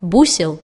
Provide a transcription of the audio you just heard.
бусел